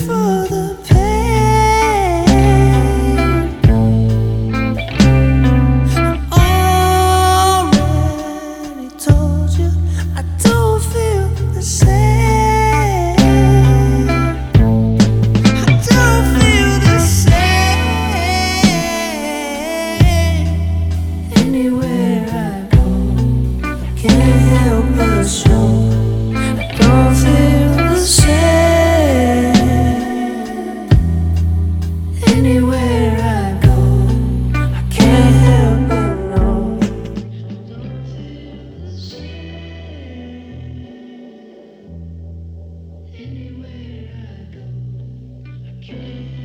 for Anywhere I go, I can't